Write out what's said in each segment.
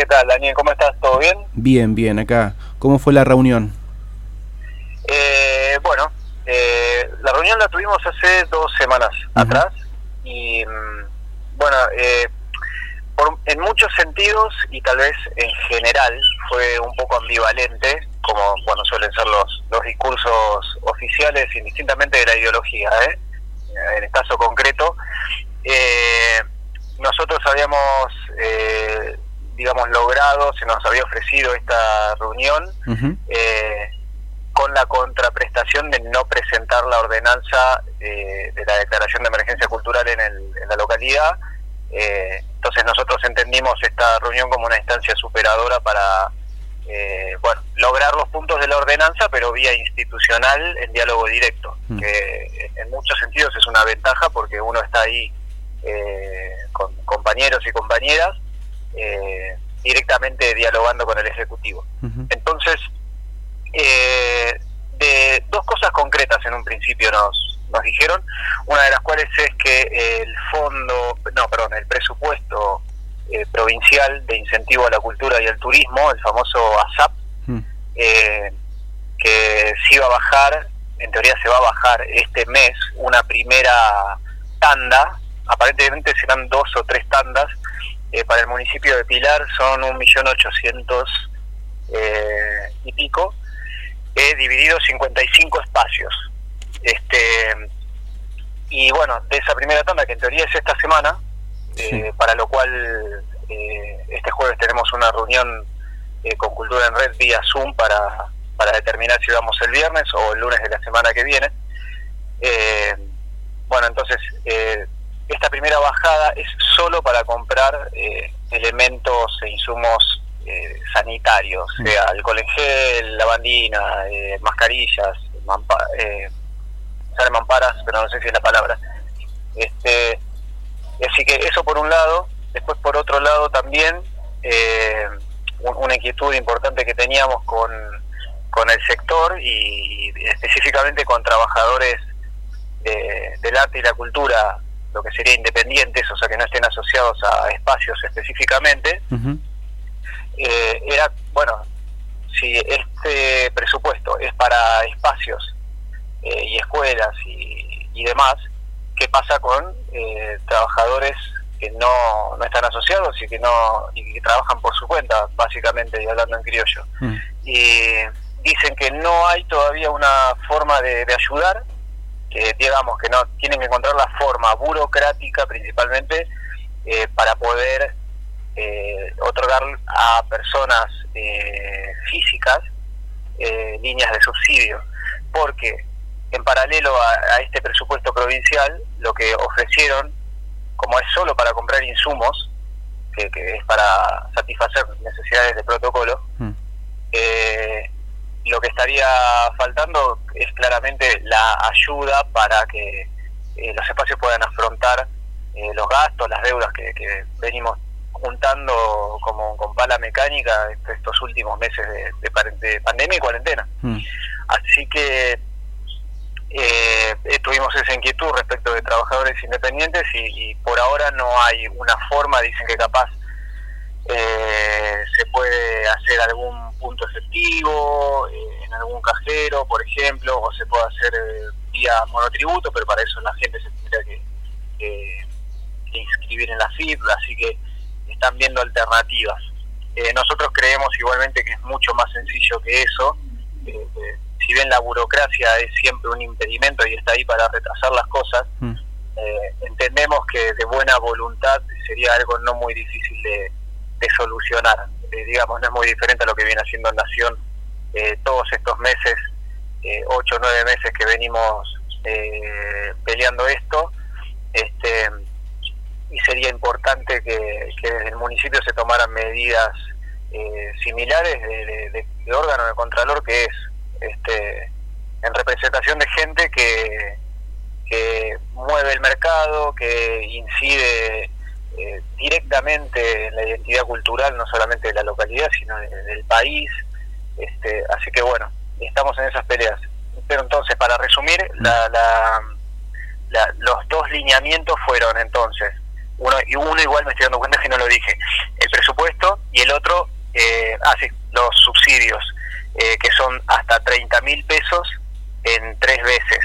¿Qué tal, Daniel? ¿Cómo estás? ¿Todo bien? Bien, bien, acá. ¿Cómo fue la reunión? Eh, bueno, eh, la reunión la tuvimos hace dos semanas atrás y, mm, bueno, eh, en muchos sentidos y tal vez en general fue un poco ambivalente, como bueno suelen ser los, los discursos oficiales, indistintamente de la ideología. ¿eh? En el caso concreto, eh, nosotros habíamos, eh, digamos, logrado, se nos había ofrecido esta reunión eh, con la contraprestación de no presentar la ordenanza de la declaración de emergencia cultural en, en la localidad. entonces nosotros entendimos esta reunión como una instancia superadora para eh, bueno, lograr los puntos de la ordenanza, pero vía institucional en diálogo directo, mm. que en muchos sentidos es una ventaja porque uno está ahí eh, con compañeros y compañeras eh, directamente dialogando con el Ejecutivo. Entonces, de dos cosas concretas en un principio nos, nos dijeron, una de las cuales es que el fondo, no, perdón, el presupuesto eh, provincial de incentivo a la cultura y al turismo, el famoso ASAP, hmm. eh, que se iba a bajar, en teoría se va a bajar este mes una primera tanda, aparentemente serán dos o tres tandas, eh, para el municipio de Pilar son un millón ochocientos y pico, dividido 55 espacios. Este, y bueno, de esa primera tanda, que en teoría es esta semana, eh, para lo cual eh, este jueves tenemos una reunión eh, con Cultura en Red vía Zoom para, para determinar si vamos el viernes o el lunes de la semana que viene. bueno, entonces, esta primera bajada es solo para comprar elementos e insumos sanitarios, sea alcohol en gel, lavandina, mascarillas, sale mamparas, pero no sé si es la palabra. Este, Así que eso por un lado, después por otro lado también eh, una inquietud importante que teníamos con, con el sector y específicamente con trabajadores del arte y la cultura, lo que sería independientes, o sea que no estén asociados a espacios específicamente, eh, era, bueno, si este presupuesto es para espacios eh, y escuelas y, y demás, qué pasa con eh, trabajadores que no, no están asociados y que no y que trabajan por su cuenta, básicamente, y hablando en criollo. Mm. Y dicen que no hay todavía una forma de, ayudar, que digamos que no tienen que encontrar la forma burocrática principalmente eh, para poder eh, otorgar a personas físicas líneas de subsidio, porque en paralelo a, este presupuesto provincial, lo que ofrecieron, como es solo para comprar insumos, que, es para satisfacer necesidades de protocolo, mm. eh, lo que estaría faltando es claramente la ayuda para que eh, los espacios puedan afrontar eh, los gastos, las deudas que, venimos juntando como con pala mecánica estos últimos meses de, pandemia y cuarentena. Mm. Así que eh, tuvimos esa inquietud respecto de trabajadores independientes y, por ahora no hay una forma, dicen que capaz eh, se puede hacer algún punto efectivo eh, en algún cajero, por ejemplo, o se puede hacer eh, vía monotributo, pero para eso la gente se tendría que, inscribir en la FIP, así que están viendo alternativas. nosotros creemos igualmente que es mucho más sencillo que eso si bien la burocracia es siempre un impedimento y está ahí para retrasar las cosas, mm. eh, entendemos que de buena voluntad sería algo no muy difícil de, solucionar. Eh, digamos, no es muy diferente a lo que viene haciendo Nación eh, todos estos meses, ocho o nueve meses que venimos peleando esto. Este, y sería importante que, desde el municipio se tomaran medidas similares de, de, órgano de contralor que es este, en representación de gente que, que mueve el mercado, que incide eh, directamente en la identidad cultural, no solamente de la localidad, sino del país. Este, así que bueno, estamos en esas peleas. Pero entonces, para resumir, la, la, los dos lineamientos fueron entonces uno, y uno igual me estoy dando cuenta que no lo dije, el presupuesto y el otro, eh, ah, los subsidios, eh, que son hasta 30 mil pesos en tres veces.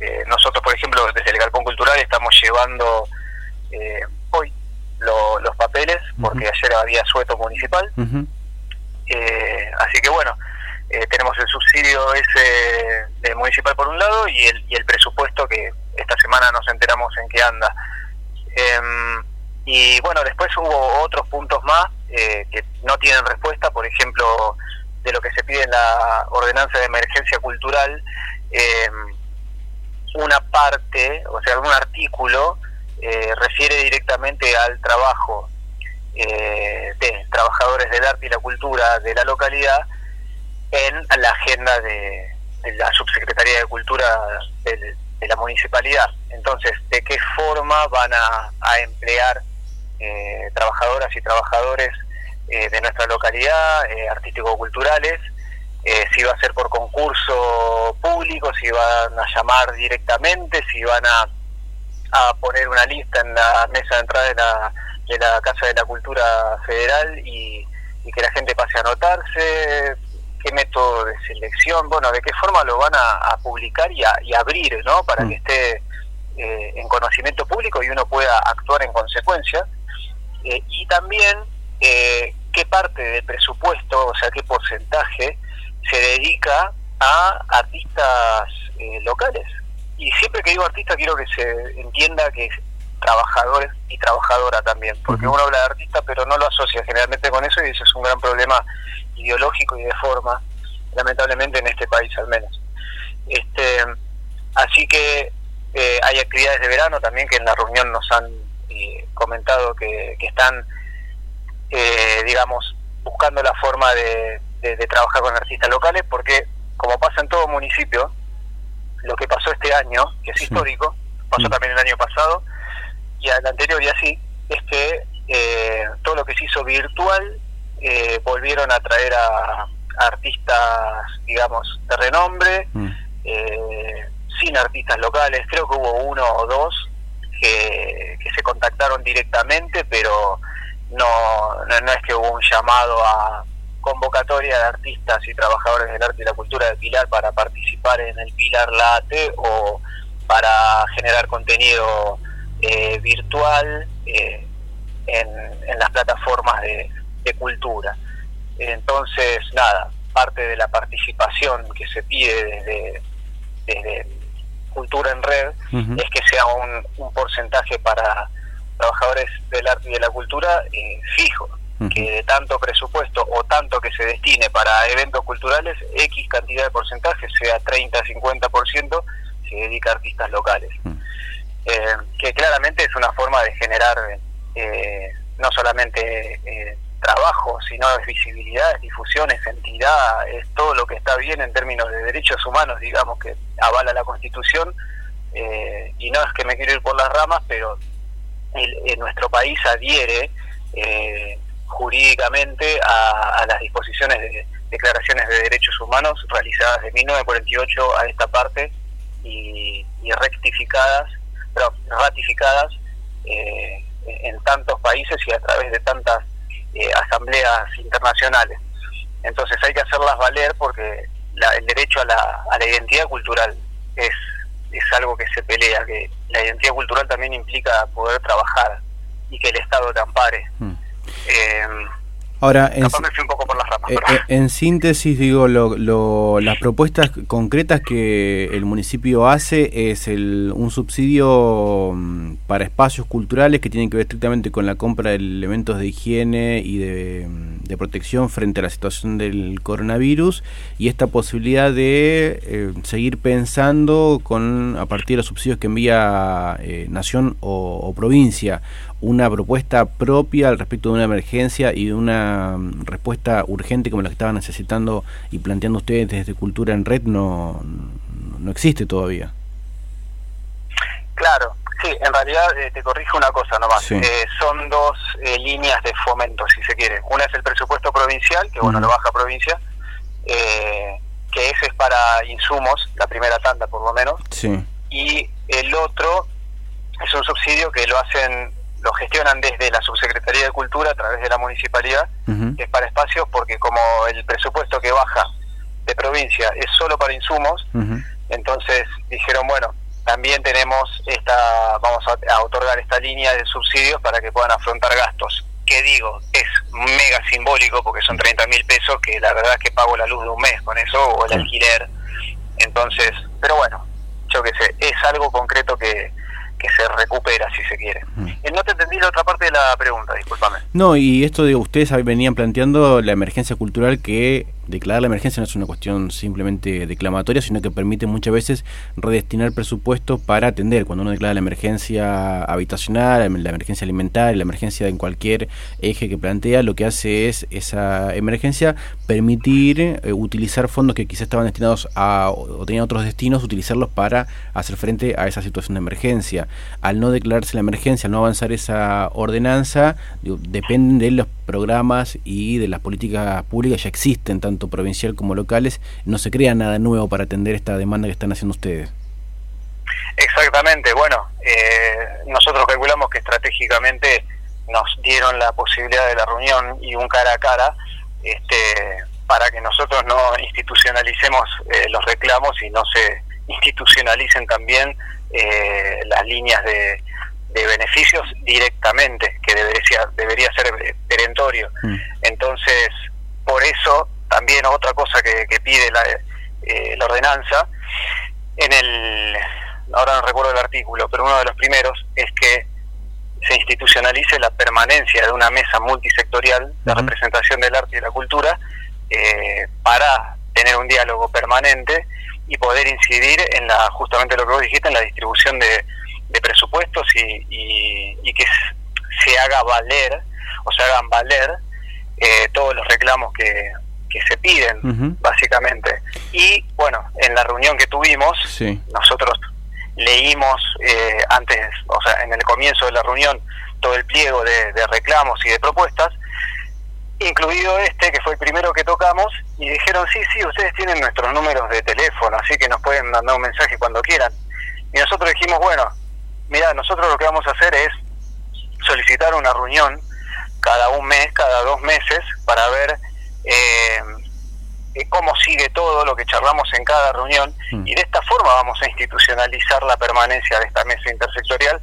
Eh, nosotros, por ejemplo, desde el Galpón Cultural estamos llevando eh, hoy los papeles, porque ayer había sueto municipal. Eh, así que bueno, tenemos el subsidio ese municipal por un lado y el, y el presupuesto que esta semana nos enteramos en qué anda. Em, y bueno, después hubo otros puntos más que no tienen respuesta, por ejemplo, de lo que se pide en la ordenanza de emergencia cultural, eh, una parte, o sea, un artículo eh, refiere directamente al trabajo eh, de trabajadores del arte y la cultura de la localidad en la agenda de, la Subsecretaría de Cultura de la municipalidad. Entonces, ¿de qué forma van a, emplear trabajadoras y trabajadores de nuestra localidad, artístico-culturales? Eh, si va a ser por concurso público, si van a llamar directamente, si van a, a poner una lista en la mesa de entrada de la, de la Casa de la Cultura Federal y, que la gente pase a anotarse, qué método de selección, bueno, de qué forma lo van a, publicar y, a, y abrir, ¿no? Para que mm. esté eh, en conocimiento público y uno pueda actuar en consecuencia. Eh, y también qué parte del presupuesto, o sea, qué porcentaje se dedica a artistas eh, locales. Y siempre que digo artista quiero que se entienda que es trabajadores y trabajadora también, porque uno habla de artista pero no lo asocia generalmente con eso y eso es un gran problema ideológico y de forma, lamentablemente en este país al menos. Este, así que eh, hay actividades de verano también que en la reunión nos han eh, comentado que, que están, digamos, buscando la forma de, de, trabajar con artistas locales, porque como pasa en todo municipio, lo que pasó este año, que es histórico, pasó también el año pasado, y al anterior y así, es que eh, todo lo que se hizo virtual eh, volvieron a traer a, artistas, digamos, de renombre, mm. eh, sin artistas locales, creo que hubo uno o dos que, que se contactaron directamente, pero no, no es que hubo un llamado a convocatoria de artistas y trabajadores del arte y la cultura de Pilar para participar en el Pilar Late o para generar contenido eh, virtual eh, en, las plataformas de, cultura. Entonces, nada, parte de la participación que se pide desde, Cultura en Red es que sea un, porcentaje para trabajadores del arte y de la cultura eh, fijo que de tanto presupuesto o tanto que se destine para eventos culturales, X cantidad de porcentaje, sea 30, 50%, se dedica a artistas locales. Eh, que claramente es una forma de generar eh, no solamente eh, trabajo, sino visibilidad, difusión, es entidad, es todo lo que está bien en términos de derechos humanos, digamos, que avala la Constitución. y no es que me quiero ir por las ramas, pero en nuestro país adhiere jurídicamente a, las disposiciones de declaraciones de derechos humanos realizadas de 1948 a esta parte y, rectificadas, ratificadas eh, en tantos países y a través de tantas eh, asambleas internacionales. Entonces hay que hacerlas valer porque el derecho a la, a la identidad cultural es, es algo que se pelea, que la identidad cultural también implica poder trabajar y que el Estado te ampare. Mm. Eh, Ahora, en, en, síntesis, digo, lo, las propuestas concretas que el municipio hace es el, un subsidio mm, para espacios culturales que tienen que ver estrictamente con la compra de elementos de higiene y de, mm, protección frente a la situación del coronavirus y esta posibilidad de seguir pensando con a partir de los subsidios que envía nación o provincia una propuesta propia al respecto de una emergencia y de una mm, respuesta urgente como la que estaban necesitando y planteando ustedes desde Cultura en Red no, no existe todavía. Claro, sí, en realidad eh, te corrijo una cosa nomás. Eh, son dos eh, líneas de fomento, si se quiere. Una es el presupuesto provincial, que bueno, lo baja provincia, que ese es para insumos, la primera tanda por lo menos. Sí. Y el otro es un subsidio que lo hacen lo gestionan desde la Subsecretaría de Cultura a través de la municipalidad, que es para espacios, porque como el presupuesto que baja de provincia es solo para insumos, entonces dijeron, bueno, también tenemos esta, vamos a, otorgar esta línea de subsidios para que puedan afrontar gastos. Que digo, es mega simbólico porque son 30 mil pesos que la verdad es que pago la luz de un mes con eso o el alquiler. Entonces, pero bueno, yo qué sé, es algo concreto que, que se recupera, si se quiere. Mm. Eh, no te entendí la otra parte de la pregunta, discúlpame. No, y esto de ustedes venían planteando la emergencia cultural que declarar la emergencia no es una cuestión simplemente declamatoria, sino que permite muchas veces redestinar presupuestos para atender. Cuando uno declara la emergencia habitacional, la emergencia alimentaria, la emergencia en cualquier eje que plantea, lo que hace es esa emergencia permitir eh, utilizar fondos que quizás estaban destinados a o tenían otros destinos, utilizarlos para hacer frente a esa situación de emergencia. Al no declararse la emergencia, al no avanzar esa ordenanza, dependen de los programas y de las políticas públicas ya existen, tanto provincial como locales, no se crea nada nuevo para atender esta demanda que están haciendo ustedes. Exactamente, bueno, eh, nosotros calculamos que estratégicamente nos dieron la posibilidad de la reunión y un cara a cara este, para que nosotros no institucionalicemos eh, los reclamos y no se institucionalicen también eh, las líneas de, de, beneficios directamente, que debería, debería ser perentorio. Mm. Entonces, por eso también otra cosa que, pide la, eh, la ordenanza, en el, ahora no recuerdo el artículo, pero uno de los primeros es que se institucionalice la permanencia de una mesa multisectorial de representación del arte y la cultura eh, para tener un diálogo permanente y poder incidir en la justamente lo que vos dijiste en la distribución de, presupuestos y, y, que se haga valer o se hagan valer eh, todos los reclamos que, que se piden, básicamente. Y bueno, en la reunión que tuvimos, nosotros leímos eh, antes, o sea, en el comienzo de la reunión, todo el pliego de, reclamos y de propuestas, incluido este, que fue el primero que tocamos, y dijeron, sí, sí, ustedes tienen nuestros números de teléfono, así que nos pueden mandar un mensaje cuando quieran. Y nosotros dijimos, bueno, mira, nosotros lo que vamos a hacer es solicitar una reunión cada un mes, cada dos meses, para ver eh, cómo sigue todo lo que charlamos en cada reunión mm. y de esta forma vamos a institucionalizar la permanencia de esta mesa intersectorial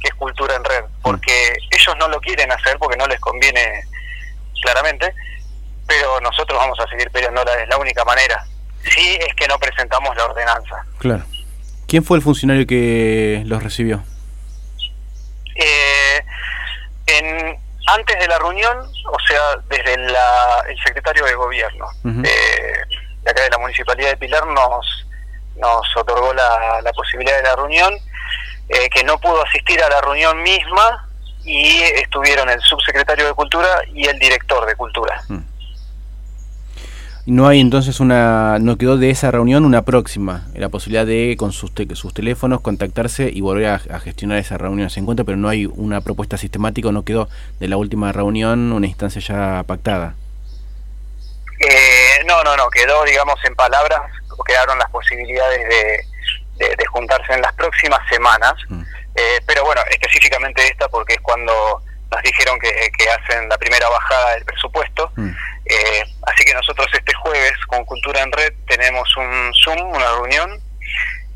que es cultura en red, porque ellos no lo quieren hacer porque no les conviene claramente, pero nosotros vamos a seguir peleándola, es la única manera. Sí es que no presentamos la ordenanza. Claro. ¿Quién fue el funcionario que los recibió? Eh, en, antes de la reunión, o sea, desde el secretario de gobierno de, acá de la Municipalidad de Pilar nos, nos otorgó la, posibilidad de la reunión, eh, que no pudo asistir a la reunión misma y estuvieron el subsecretario de Cultura y el director de Cultura. No hay entonces una, no quedó de esa reunión una próxima, la posibilidad de con sus, sus teléfonos contactarse y volver a, gestionar esa reunión. Se encuentra, pero no hay una propuesta sistemática, no quedó de la última reunión una instancia ya pactada. Eh, no, no, no, quedó, digamos, en palabras, quedaron las posibilidades de, de, juntarse en las próximas semanas, mm. eh, pero bueno, específicamente esta porque es cuando nos dijeron que, que hacen la primera bajada del presupuesto. Mm. Eh, así que nosotros este jueves con Cultura en Red tenemos un Zoom, una reunión,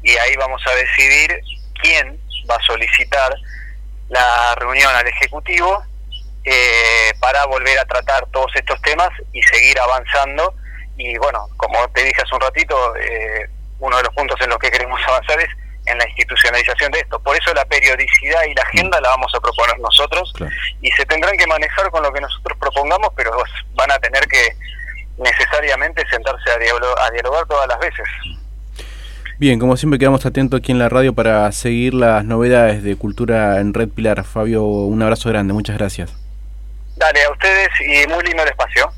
y ahí vamos a decidir quién va a solicitar la reunión al Ejecutivo eh, para volver a tratar todos estos temas y seguir avanzando. Y bueno, como te dije hace un ratito, eh, uno de los puntos en los que queremos avanzar es en la institucionalización de esto. Por eso la periodicidad y la agenda la vamos a proponer nosotros y se tendrán que manejar con lo que nosotros propongamos, pero van a tener que necesariamente sentarse a, dialogar, todas las veces. Bien, como siempre quedamos atentos aquí en la radio para seguir las novedades de Cultura en Red Pilar. Fabio, un abrazo grande, muchas gracias. Dale, a ustedes y muy lindo el espacio.